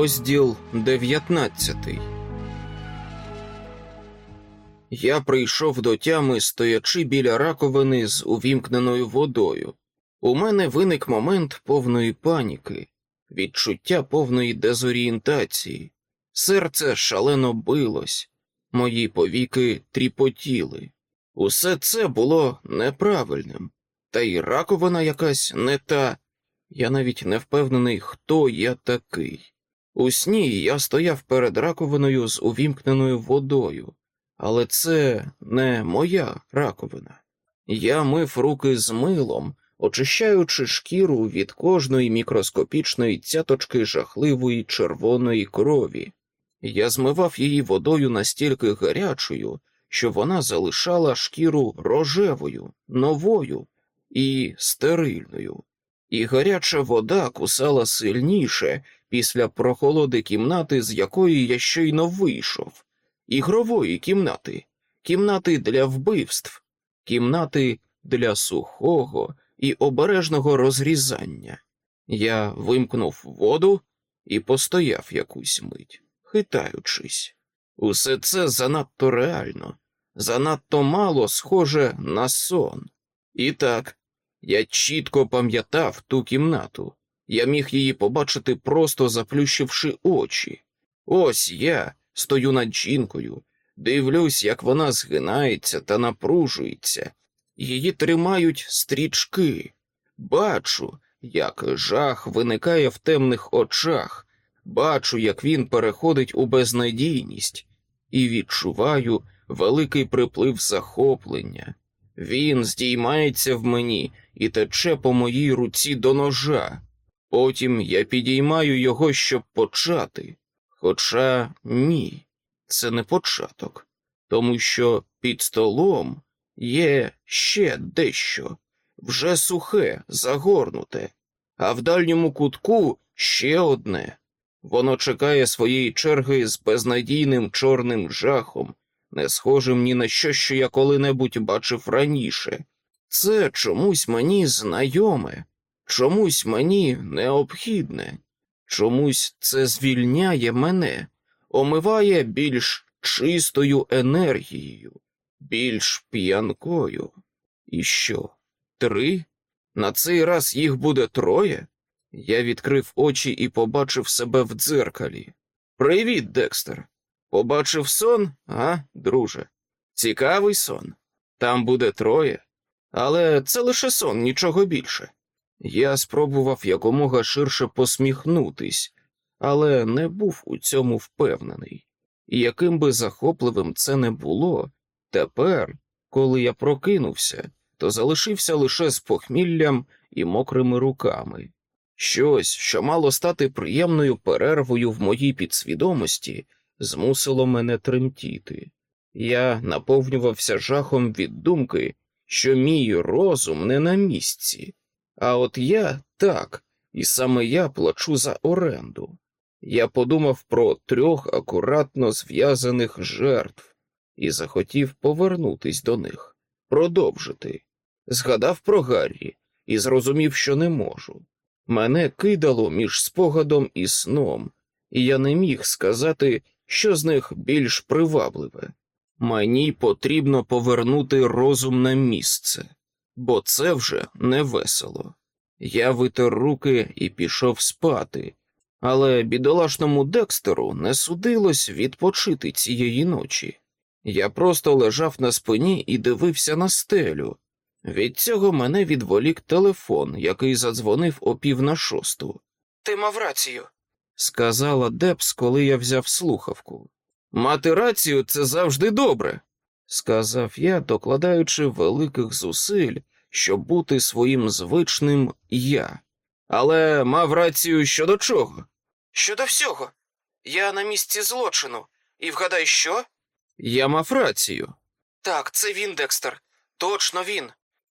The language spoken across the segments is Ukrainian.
Розділ 19 Я прийшов до тями, стоячи біля раковини з увімкненою водою. У мене виник момент повної паніки, відчуття повної дезорієнтації. Серце шалено билось, мої повіки тріпотіли. Усе це було неправильним, та й раковина якась не та. Я навіть не впевнений, хто я такий. У сні я стояв перед раковиною з увімкненою водою, але це не моя раковина. Я мив руки з милом, очищаючи шкіру від кожної мікроскопічної цяточки жахливої червоної крові. Я змивав її водою настільки гарячою, що вона залишала шкіру рожевою, новою і стерильною, і гаряча вода кусала сильніше після прохолоди кімнати, з якої я щойно вийшов, ігрової кімнати, кімнати для вбивств, кімнати для сухого і обережного розрізання. Я вимкнув воду і постояв якусь мить, хитаючись. Усе це занадто реально, занадто мало схоже на сон. І так, я чітко пам'ятав ту кімнату, я міг її побачити, просто заплющивши очі. Ось я стою над жінкою, дивлюсь, як вона згинається та напружується, її тримають стрічки. Бачу, як жах виникає в темних очах, бачу, як він переходить у безнадійність, і відчуваю великий приплив захоплення. Він здіймається в мені і тече по моїй руці до ножа. Потім я підіймаю його, щоб почати. Хоча ні, це не початок, тому що під столом є ще дещо вже сухе, загорнуте, а в дальньому кутку ще одне. Воно чекає своєї черги з безнадійним чорним жахом, не схожим ні на що, що я коли-небудь бачив раніше. Це чомусь мені знайоме, чомусь мені необхідне, чомусь це звільняє мене, омиває більш чистою енергією, більш п'янкою. І що? Три? На цей раз їх буде троє? Я відкрив очі і побачив себе в дзеркалі. Привіт, Декстер. Побачив сон, а, друже? Цікавий сон. Там буде троє. Але це лише сон, нічого більше. Я спробував якомога ширше посміхнутись, але не був у цьому впевнений. І яким би захопливим це не було, тепер, коли я прокинувся, то залишився лише з похміллям і мокрими руками. Щось, що мало стати приємною перервою в моїй підсвідомості, змусило мене тремтіти. Я наповнювався жахом від думки, що мій розум не на місці, а от я так, і саме я плачу за оренду. Я подумав про трьох акуратно зв'язаних жертв і захотів повернутись до них, продовжити. Згадав про Гаррі і зрозумів, що не можу. Мене кидало між спогадом і сном, і я не міг сказати, що з них більш привабливе. Мені потрібно повернути розум на місце, бо це вже не весело. Я витер руки і пішов спати, але бідолашному Декстеру не судилось відпочити цієї ночі. Я просто лежав на спині і дивився на стелю. Від цього мене відволік телефон, який задзвонив о пів на шосту. Ти мав рацію, сказала Депс, коли я взяв слухавку. Мати рацію це завжди добре, сказав я, докладаючи великих зусиль, щоб бути своїм звичним я. Але мав рацію щодо чого? Щодо всього. Я на місці злочину. І вгадай, що? Я мав рацію. Так, це він, Декстер. Точно він.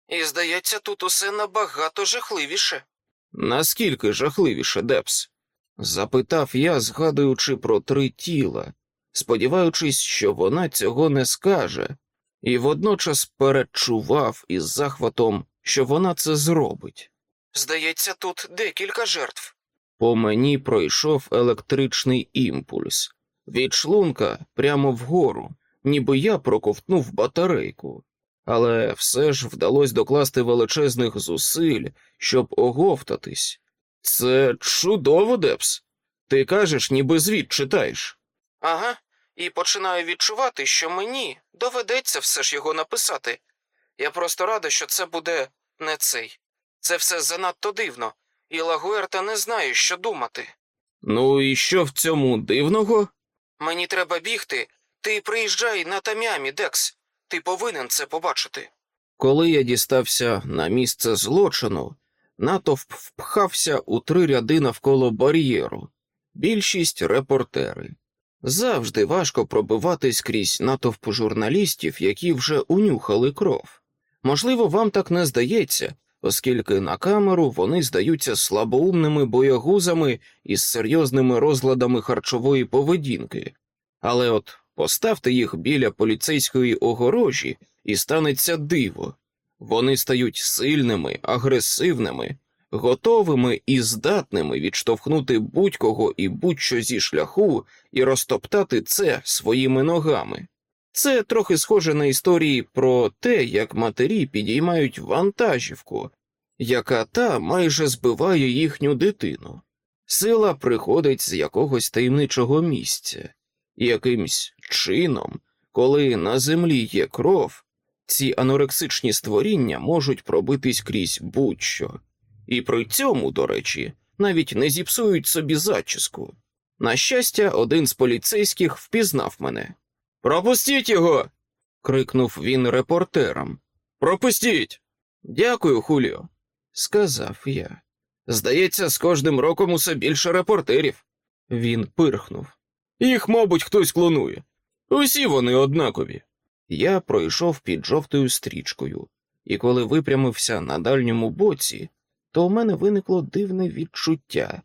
І здається, тут усе набагато жахливіше. Наскільки жахливіше, Депс? запитав я, згадуючи про три тіла, сподіваючись, що вона цього не скаже, і водночас передчував із захватом, що вона це зробить. Здається, тут декілька жертв. По мені пройшов електричний імпульс від шлунка прямо вгору, ніби я проковтнув батарейку, але все ж вдалося докласти величезних зусиль, щоб оговтатись. Це чудово, Депс. Ти кажеш, ніби звіт читаєш. Ага, і починаю відчувати, що мені доведеться все ж його написати. Я просто рада, що це буде не цей. Це все занадто дивно, і Лагуерта не знає, що думати. Ну і що в цьому дивного? Мені треба бігти. Ти приїжджай на там'ямі, Декс. Ти повинен це побачити. Коли я дістався на місце злочину, натовп впхався у три ряди навколо бар'єру, більшість репортери. Завжди важко пробиватись крізь натовп журналістів, які вже унюхали кров. Можливо, вам так не здається, оскільки на камеру вони здаються слабоумними боягузами із серйозними розладами харчової поведінки, але от поставте їх біля поліцейської огорожі і станеться диво. Вони стають сильними, агресивними, готовими і здатними відштовхнути будь-кого і будь-що зі шляху і розтоптати це своїми ногами. Це трохи схоже на історії про те, як матері підіймають вантажівку, яка та майже збиває їхню дитину. Сила приходить з якогось таємничого місця, і якимсь чином, коли на землі є кров, ці анорексичні створіння можуть пробитись крізь будь-що, і при цьому, до речі, навіть не зіпсують собі зачіску. На щастя, один з поліцейських впізнав мене. Пропустіть його. крикнув він репортерам. Пропустіть. Дякую, Хуліо, сказав я. Здається, з кожним роком усе більше репортерів. Він пирхнув. Їх, мабуть, хтось клонує. Усі вони однакові. Я пройшов під жовтою стрічкою, і коли випрямився на дальньому боці, то у мене виникло дивне відчуття,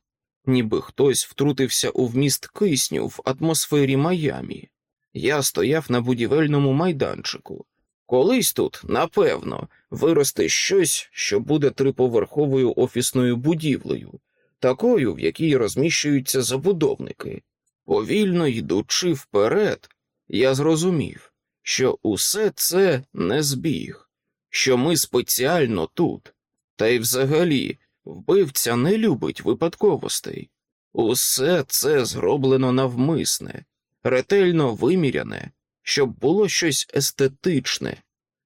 ніби хтось втрутився у вміст кисню в атмосфері Майамі. Я стояв на будівельному майданчику. Колись тут, напевно, виросте щось, що буде триповерховою офісною будівлею, такою, в якій розміщуються забудовники. Повільно йдучи вперед, я зрозумів, що усе це не збіг, що ми спеціально тут, та й взагалі вбивця не любить випадковостей. Усе це зроблено навмисне, ретельно виміряне, щоб було щось естетичне,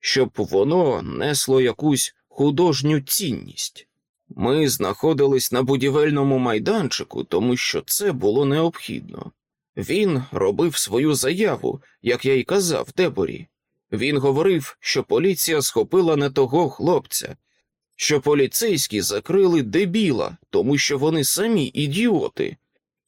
щоб воно несло якусь художню цінність. Ми знаходились на будівельному майданчику, тому що це було необхідно. Він робив свою заяву, як я й казав Деборі. Він говорив, що поліція схопила не того хлопця, що поліцейські закрили дебіла, тому що вони самі ідіоти,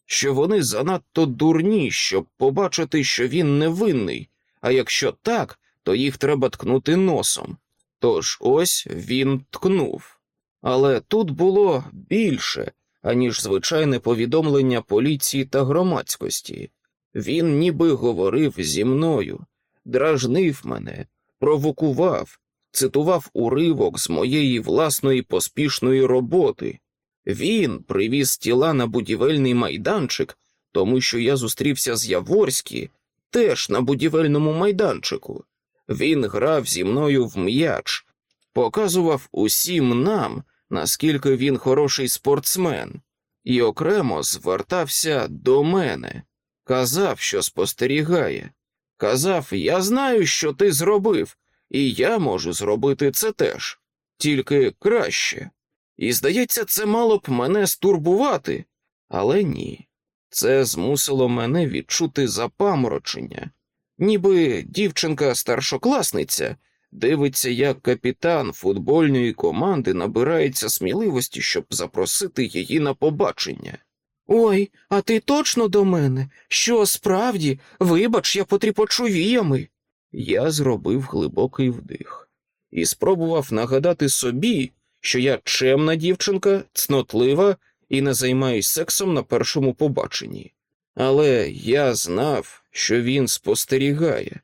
що вони занадто дурні, щоб побачити, що він невинний, а якщо так, то їх треба ткнути носом. Тож ось він ткнув. Але тут було більше, аніж звичайне повідомлення поліції та громадськості. Він ніби говорив зі мною, дражнив мене, провокував, цитував уривок з моєї власної поспішної роботи. Він привіз тіла на будівельний майданчик, тому що я зустрівся з Яворські теж на будівельному майданчику. Він грав зі мною в м'яч, показував усім нам, наскільки він хороший спортсмен, і окремо звертався до мене, казав, що спостерігає. Казав, я знаю, що ти зробив, і я можу зробити це теж, тільки краще. І, здається, це мало б мене стурбувати, але ні. Це змусило мене відчути запаморочення, ніби дівчинка старшокласниця дивиться, як капітан футбольної команди набирається сміливості, щоб запросити її на побачення. Ой, а ти точно до мене? Що справді, вибач, я потріпочу віями. Я зробив глибокий вдих і спробував нагадати собі, що я чемна дівчинка, цнотлива і не займаюсь сексом на першому побаченні. Але я знав, що він спостерігає,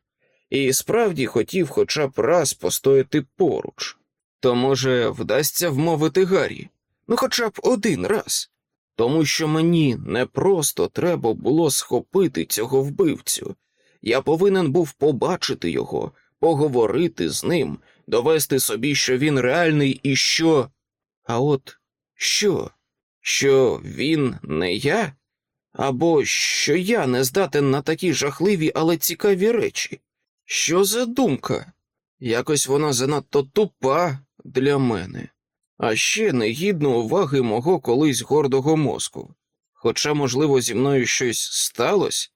і справді хотів хоча б раз постояти поруч. То, може, вдасться вмовити Гаррі, ну хоча б один раз. тому що мені не просто треба було схопити цього вбивцю. Я повинен був побачити його, поговорити з ним, довести собі, що він реальний і що. А от що? Що він не я? Або що я не здатен на такі жахливі, але цікаві речі? Що за думка? Якось вона занадто тупа для мене, а ще не гідно уваги мого колись гордого мозку. Хоча, можливо, зі мною щось сталося,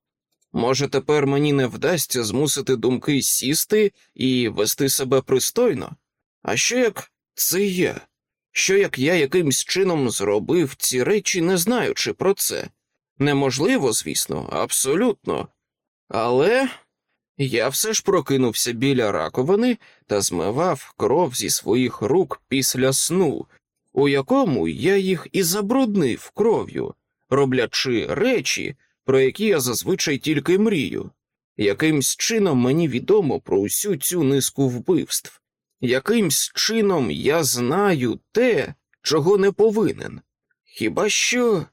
може, тепер мені не вдасться змусити думки сісти і вести себе пристойно? А що як це я? Що як я якимсь чином зробив ці речі, не знаючи про це? Неможливо, звісно, абсолютно. Але я все ж прокинувся біля раковини та змивав кров зі своїх рук після сну, у якому я їх і забруднив кров'ю, роблячи речі, про які я зазвичай тільки мрію. Якимсь чином мені відомо про усю цю низку вбивств, якимсь чином я знаю те, чого не повинен. Хіба що,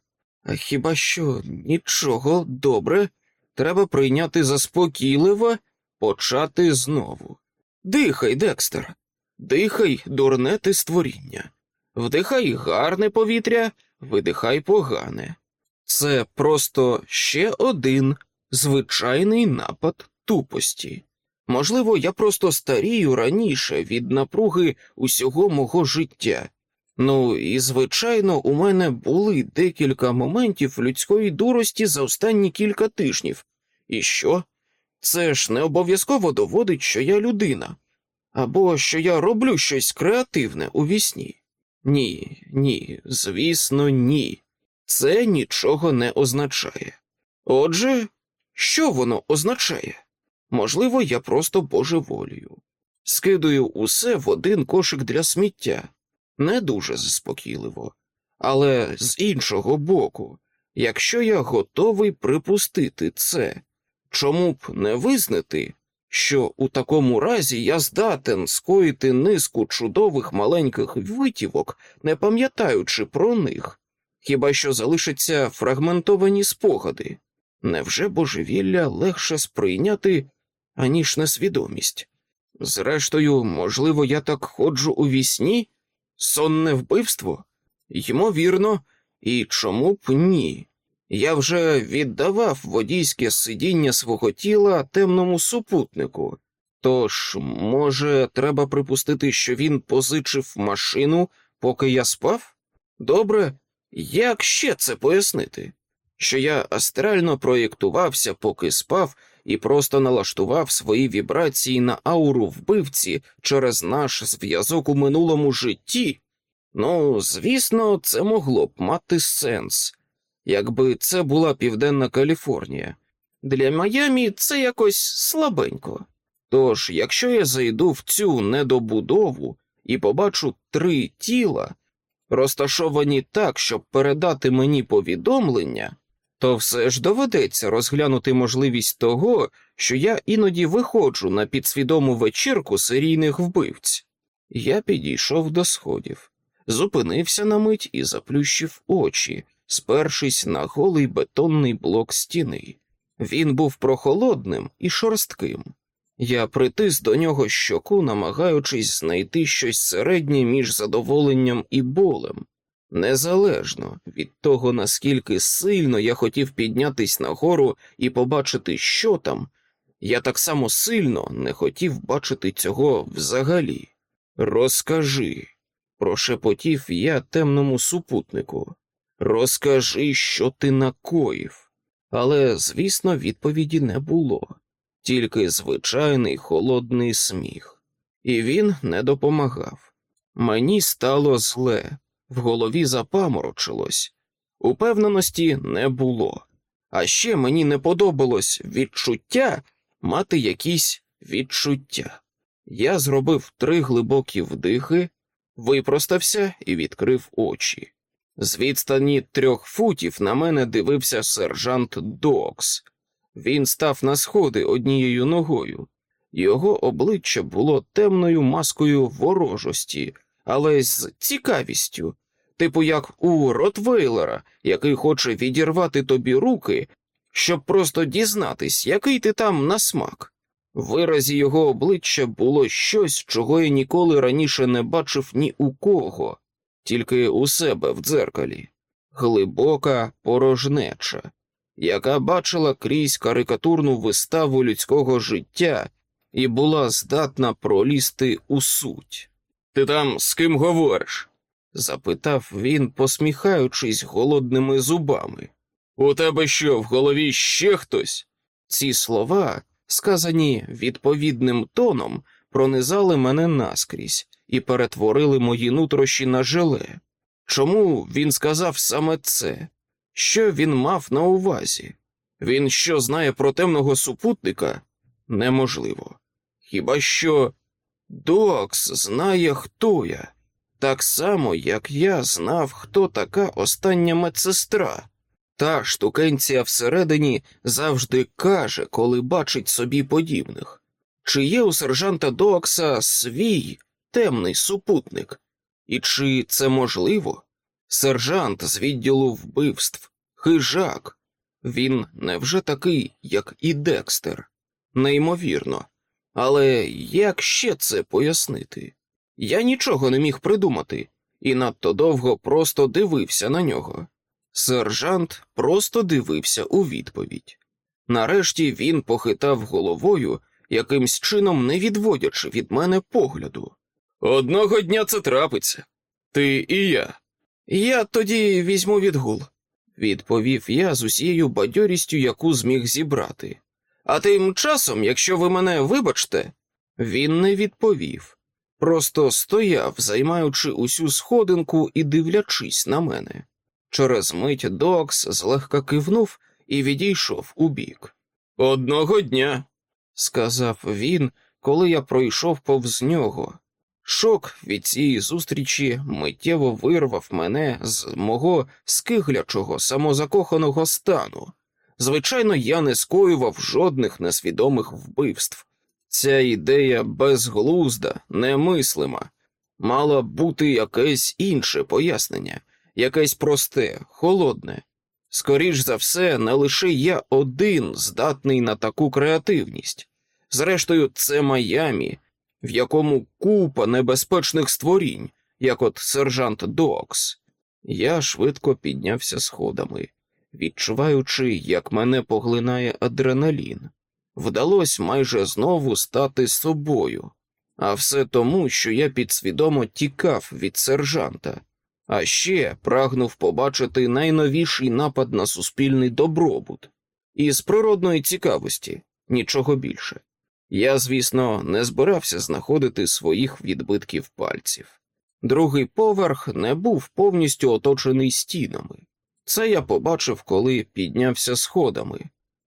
хіба що нічого добре, треба прийняти заспокійливо, почати знову. Дихай, Декстер, дихай, дурне ти створіння, вдихай гарне повітря, видихай погане. Це просто ще один звичайний напад тупості. Можливо, я просто старію раніше від напруги усього мого життя. Ну і, звичайно, у мене були декілька моментів людської дурості за останні кілька тижнів. І що? Це ж не обов'язково доводить, що я людина, або що я роблю щось креативне у вісні. Ні, ні, звісно, ні. Це нічого не означає. Отже, що воно означає? Можливо, я просто божеволію. Скидую усе в один кошик для сміття, не дуже заспокійливо. Але з іншого боку, якщо я готовий припустити це, чому б не визнати, що у такому разі я здатен скоїти низку чудових маленьких витівок, не пам'ятаючи про них, хіба що залишаться фрагментовані спогади? Невже божевілля легше сприйняти, аніж несвідомість? Зрештою, можливо, я так ходжу у вісні? Сонне вбивство? Ймовірно, і чому б ні? Я вже віддавав водійське сидіння свого тіла темному супутнику, тож, може, треба припустити, що він позичив машину, поки я спав? Добре, як ще це пояснити? Що я астрально проєктувався, поки спав, і просто налаштував свої вібрації на ауру вбивці через наш зв'язок у минулому житті? Ну, звісно, це могло б мати сенс якби це була Південна Каліфорнія. Для Майамі це якось слабенько. Тож, якщо я зайду в цю недобудову і побачу три тіла, розташовані так, щоб передати мені повідомлення, то все ж доведеться розглянути можливість того, що я іноді виходжу на підсвідому вечірку серійних вбивць. Я підійшов до сходів, зупинився на мить і заплющив очі, спершись на голий бетонний блок стіни. Він був прохолодним і шорстким. Я притис до нього щоку, намагаючись знайти щось середнє між задоволенням і болем. Незалежно від того, наскільки сильно я хотів піднятись нагору і побачити, що там, я так само сильно не хотів бачити цього взагалі. Розкажи, прошепотів я темному супутнику. Розкажи, що ти накоїв. Але, звісно, відповіді не було, тільки звичайний холодний сміх, і він не допомагав. Мені стало зле, в голові запаморочилось, упевненості не було, а ще мені не подобалось відчуття мати якісь відчуття. Я зробив три глибокі вдихи, випростався і відкрив очі. З відстані трьох футів на мене дивився сержант Докс. Він став на сходи однією ногою. Його обличчя було темною маскою ворожості, але з цікавістю, типу як у Ротвейлера, який хоче відірвати тобі руки, щоб просто дізнатись, який ти там на смак. В виразі його обличчя було щось, чого я ніколи раніше не бачив ні у кого, тільки у себе в дзеркалі, глибока порожнеча, яка бачила крізь карикатурну виставу людського життя і була здатна пролізти у суть. Ти там з ким говориш? запитав він, посміхаючись голодними зубами. У тебе що, в голові ще хтось? Ці слова, сказані відповідним тоном, пронизали мене наскрізь і перетворили мої нутрощі на желе. Чому він сказав саме це? Що він мав на увазі? Він що знає про темного супутника? Неможливо. Хіба що Докс знає, хто я, так само, як я знав, хто така остання медсестра. Та штукенція всередині завжди каже, коли бачить собі подібних. Чи є у сержанта Докса свій темний супутник? І чи це можливо? Сержант з відділу вбивств, хижак. Він невже такий, як і Декстер? Неймовірно. Але як ще це пояснити? Я нічого не міг придумати і надто довго просто дивився на нього. Сержант просто дивився у відповідь. Нарешті він похитав головою, якимсь чином не відводячи від мене погляду. Одного дня це трапиться. Ти і я. Я тоді візьму відгул, відповів я з усією бадьорістю, яку зміг зібрати. А тим часом, якщо ви мене вибачте, він не відповів, просто стояв, займаючи усю сходинку і дивлячись на мене. Через мить Докс злегка кивнув і відійшов убік. Одного дня, сказав він, коли я пройшов повз нього. Шок від цієї зустрічі миттєво вирвав мене з мого скиглячого самозакоханого стану. Звичайно, я не скоював жодних несвідомих вбивств. Ця ідея безглузда, немислима, мала бути якесь інше пояснення, якесь просте, холодне. Скоріш за все, не лише я один здатний на таку креативність. Зрештою, це Майамі, в якому купа небезпечних створінь, як от сержант Докс. Я швидко піднявся сходами відчуваючи, як мене поглинає адреналін. Вдалося майже знову стати собою, а все тому, що я підсвідомо тікав від сержанта, а ще прагнув побачити найновіший напад на суспільний добробут. Із природної цікавості нічого більше. Я, звісно, не збирався знаходити своїх відбитків пальців. Другий поверх не був повністю оточений стінами. Це я побачив, коли піднявся сходами,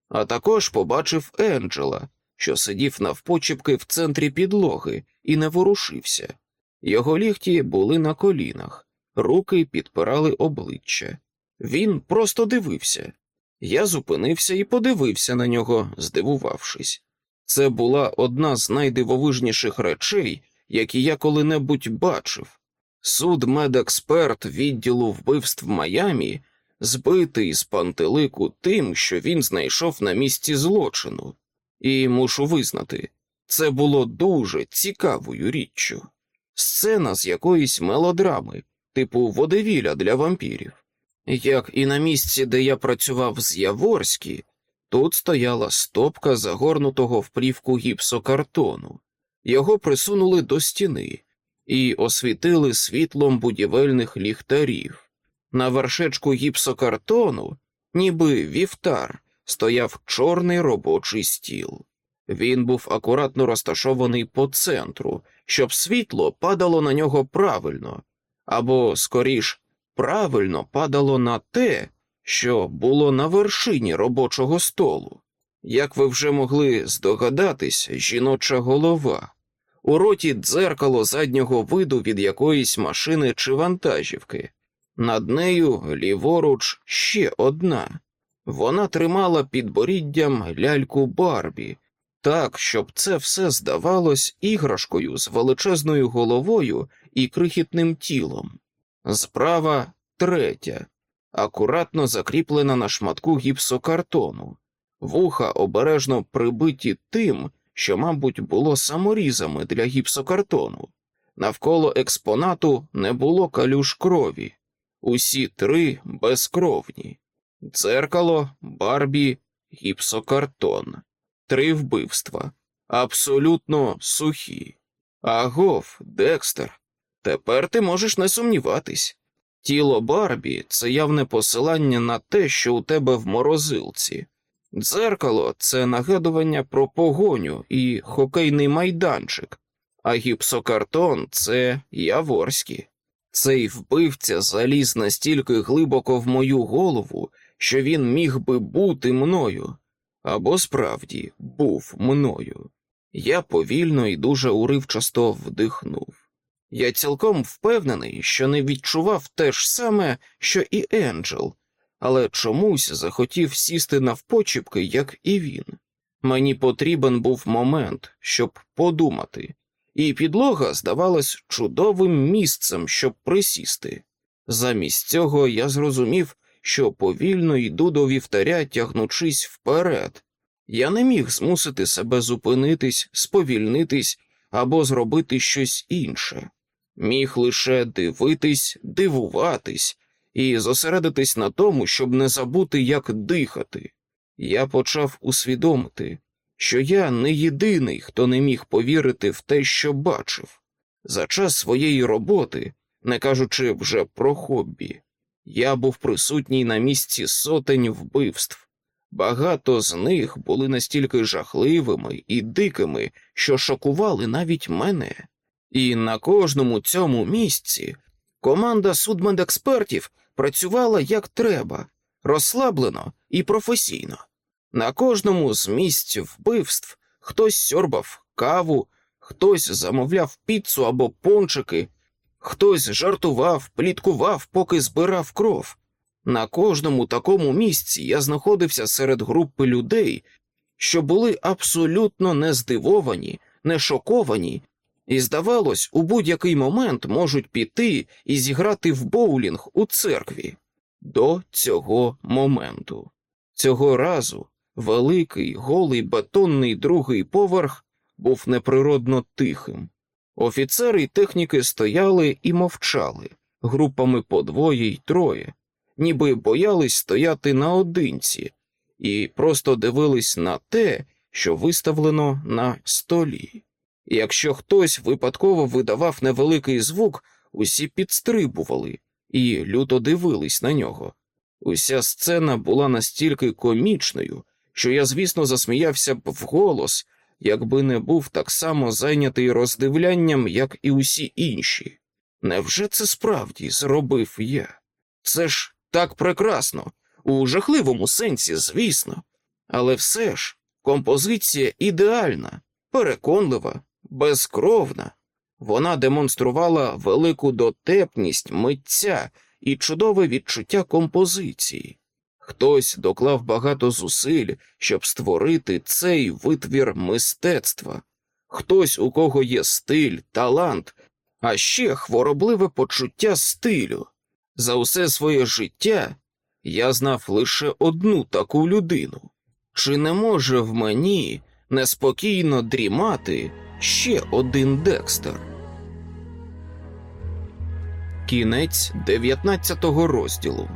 а також побачив Енджела, що сидів навпочіпки в центрі підлоги і не ворушився. Його ліхті були на колінах, руки підпирали обличчя. Він просто дивився. Я зупинився і подивився на нього, здивувавшись. Це була одна з найдивовижніших речей, які я коли-небудь бачив. Суд медексперт відділу вбивств Майамі збитий з пантелику тим, що він знайшов на місці злочину, і мушу визнати, це було дуже цікавою річчю. Сцена з якоїсь мелодрами, типу водевіля для вампірів. Як і на місці, де я працював з Яворські, тут стояла стопка загорнутого в плівку гіпсокартону, його присунули до стіни і освітили світлом будівельних ліхтарів. На вершечку гіпсокартону, ніби вівтар, стояв чорний робочий стіл. Він був акуратно розташований по центру, щоб світло падало на нього правильно, або, скоріш, правильно падало на те, що було на вершині робочого столу. Як ви вже могли здогадатись, жіноча голова, у роті дзеркало заднього виду від якоїсь машини чи вантажівки. Над нею ліворуч ще одна. Вона тримала під боріддям ляльку Барбі, так, щоб це все здавалось іграшкою з величезною головою і крихітним тілом. Справа третя, акуратно закріплена на шматку гіпсокартону, вуха обережно прибиті тим, що, мабуть, було саморізами для гіпсокартону. Навколо експонату не було калюш крові, усі три безкровні дзеркало, барбі, гіпсокартон, три вбивства, абсолютно сухі. Агов, Декстер, тепер ти можеш не сумніватись. Тіло Барбі це явне посилання на те, що у тебе в морозилці. Дзеркало це нагадування про погоню і хокейний майданчик, а гіпсокартон це Яворський. Цей вбивця заліз настільки глибоко в мою голову, що він міг би бути мною, або справді був мною. Я повільно і дуже уривчасто вдихнув. Я цілком впевнений, що не відчував те ж саме, що і Енджел, але чомусь захотів сісти навпочіпки, як і він. Мені потрібен був момент, щоб подумати, і підлога здавалась чудовим місцем, щоб присісти. Замість цього я зрозумів, що повільно йду до вівтаря, тягнучись вперед. Я не міг змусити себе зупинитись, сповільнитись або зробити щось інше, міг лише дивитись, дивуватись і зосередитись на тому, щоб не забути, як дихати. Я почав усвідомити, що я не єдиний, хто не міг повірити в те, що бачив. За час своєї роботи, не кажучи вже про хобі, я був присутній на місці сотень вбивств. Багато з них були настільки жахливими і дикими, що шокували навіть мене. І на кожному цьому місці команда судмедекспертів працювала як треба, розслаблено і професійно. На кожному з місць вбивств хтось сьорбав каву, хтось замовляв піцу або пончики, хтось жартував, пліткував, поки збирав кров. На кожному такому місці я знаходився серед групи людей, що були абсолютно не здивовані, не шоковані, і, здавалось, у будь-який момент можуть піти і зіграти в боулінг у церкві. До цього моменту. Цього разу великий голий бетонний другий поверх був неприродно тихим. Офіцери й техніки стояли і мовчали, групами по двоє й троє, ніби боялись стояти наодинці, і просто дивились на те, що виставлено на столі. Якщо хтось випадково видавав невеликий звук, усі підстрибували і люто дивились на нього. Уся сцена була настільки комічною, що я, звісно, засміявся б вголос, якби не був так само зайнятий роздивлянням, як і усі інші. Невже це справді зробив я? Це ж так прекрасно, у жахливому сенсі, звісно, але все ж композиція ідеальна, переконлива, безкровна. Вона демонструвала велику дотепність митця і чудове відчуття композиції. Хтось доклав багато зусиль, щоб створити цей витвір мистецтва, хтось, у кого є стиль, талант, а ще хворобливе почуття стилю. За усе своє життя я знав лише одну таку людину. Чи не може в мені неспокійно дрімати ще один Декстер? Кінець 19 розділу